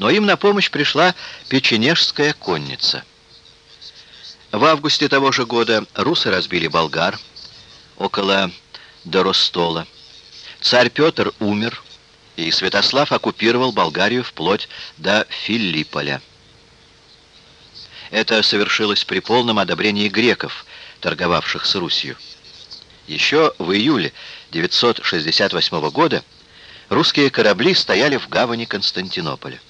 но им на помощь пришла печенежская конница. В августе того же года русы разбили болгар около Доростола. Царь Петр умер, и Святослав оккупировал Болгарию вплоть до Филипполя. Это совершилось при полном одобрении греков, торговавших с Русью. Еще в июле 968 года русские корабли стояли в гавани Константинополя.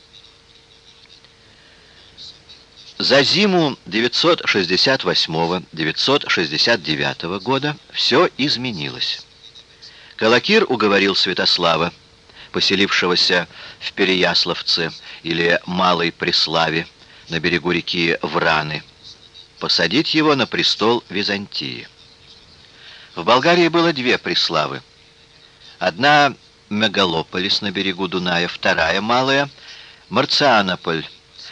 За зиму 968-969 года все изменилось. Калакир уговорил Святослава, поселившегося в Переяславце или Малой Преславе на берегу реки Враны, посадить его на престол Византии. В Болгарии было две Преславы. Одна Мегалополис на берегу Дуная, вторая Малая Марцианополь,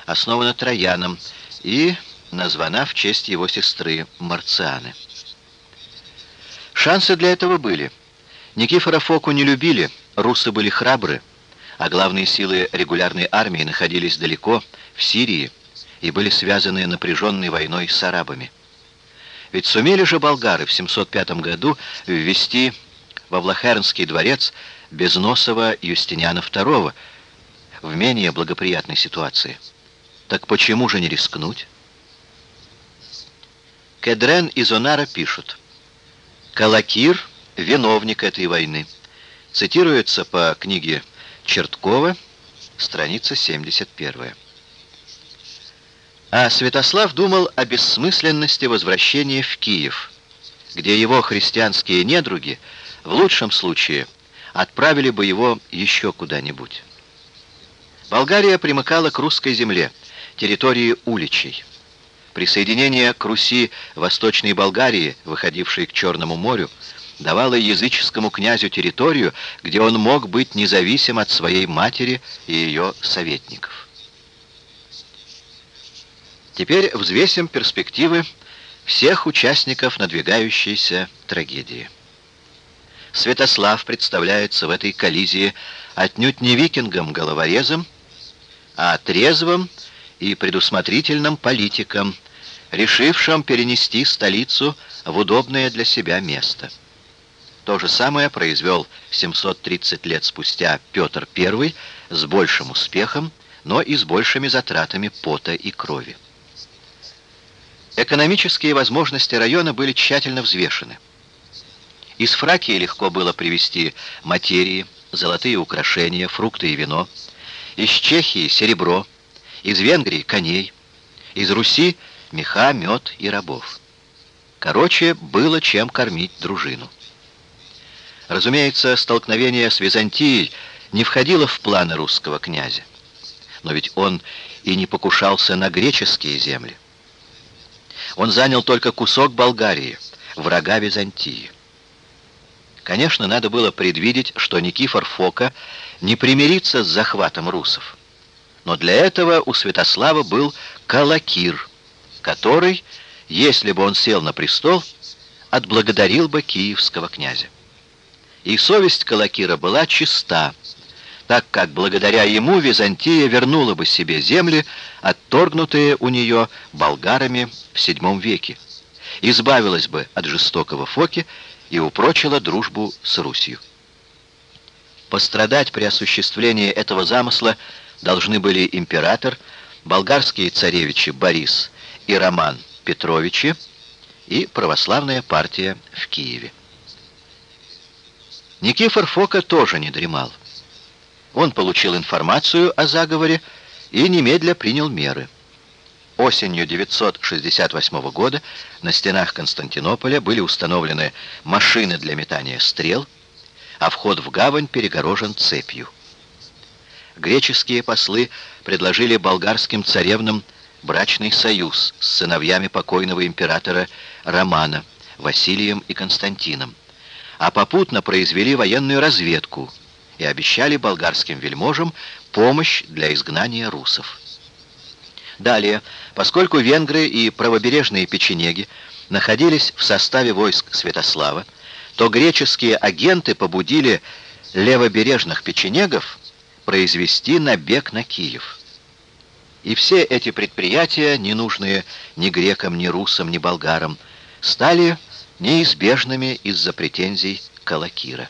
основана Трояном и названа в честь его сестры Марцианы. Шансы для этого были. Никифора Фоку не любили, русы были храбры, а главные силы регулярной армии находились далеко, в Сирии, и были связаны напряженной войной с арабами. Ведь сумели же болгары в 705 году ввести во Влахернский дворец Безносова Юстиниана II в менее благоприятной ситуации. Так почему же не рискнуть? Кедрен и Зонара пишут. Калакир — виновник этой войны. Цитируется по книге Черткова, страница 71. А Святослав думал о бессмысленности возвращения в Киев, где его христианские недруги в лучшем случае отправили бы его еще куда-нибудь. Болгария примыкала к русской земле, территории Уличей. Присоединение к Руси Восточной Болгарии, выходившей к Черному морю, давало языческому князю территорию, где он мог быть независим от своей матери и ее советников. Теперь взвесим перспективы всех участников надвигающейся трагедии. Святослав представляется в этой коллизии отнюдь не викингом-головорезом, а трезвым и предусмотрительным политиком, решившим перенести столицу в удобное для себя место. То же самое произвел 730 лет спустя Петр I с большим успехом, но и с большими затратами пота и крови. Экономические возможности района были тщательно взвешены. Из Фракии легко было привезти материи, золотые украшения, фрукты и вино. Из Чехии серебро, из Венгрии коней, из Руси меха, мед и рабов. Короче, было чем кормить дружину. Разумеется, столкновение с Византией не входило в планы русского князя. Но ведь он и не покушался на греческие земли. Он занял только кусок Болгарии, врага Византии. Конечно, надо было предвидеть, что Никифор Фока не примирится с захватом русов. Но для этого у Святослава был Калакир, который, если бы он сел на престол, отблагодарил бы киевского князя. И совесть Калакира была чиста, так как благодаря ему Византия вернула бы себе земли, отторгнутые у нее болгарами в VII веке, избавилась бы от жестокого Фоки и упрочила дружбу с Русью. Пострадать при осуществлении этого замысла должны были император, болгарские царевичи Борис и Роман Петровичи и православная партия в Киеве. Никифор Фока тоже не дремал. Он получил информацию о заговоре и немедля принял меры. Осенью 968 года на стенах Константинополя были установлены машины для метания стрел, а вход в гавань перегорожен цепью. Греческие послы предложили болгарским царевнам брачный союз с сыновьями покойного императора Романа, Василием и Константином, а попутно произвели военную разведку и обещали болгарским вельможам помощь для изгнания русов. Далее, поскольку венгры и правобережные печенеги находились в составе войск Святослава, то греческие агенты побудили левобережных печенегов произвести набег на Киев. И все эти предприятия, не нужные ни грекам, ни русам, ни болгарам, стали неизбежными из-за претензий Калакира.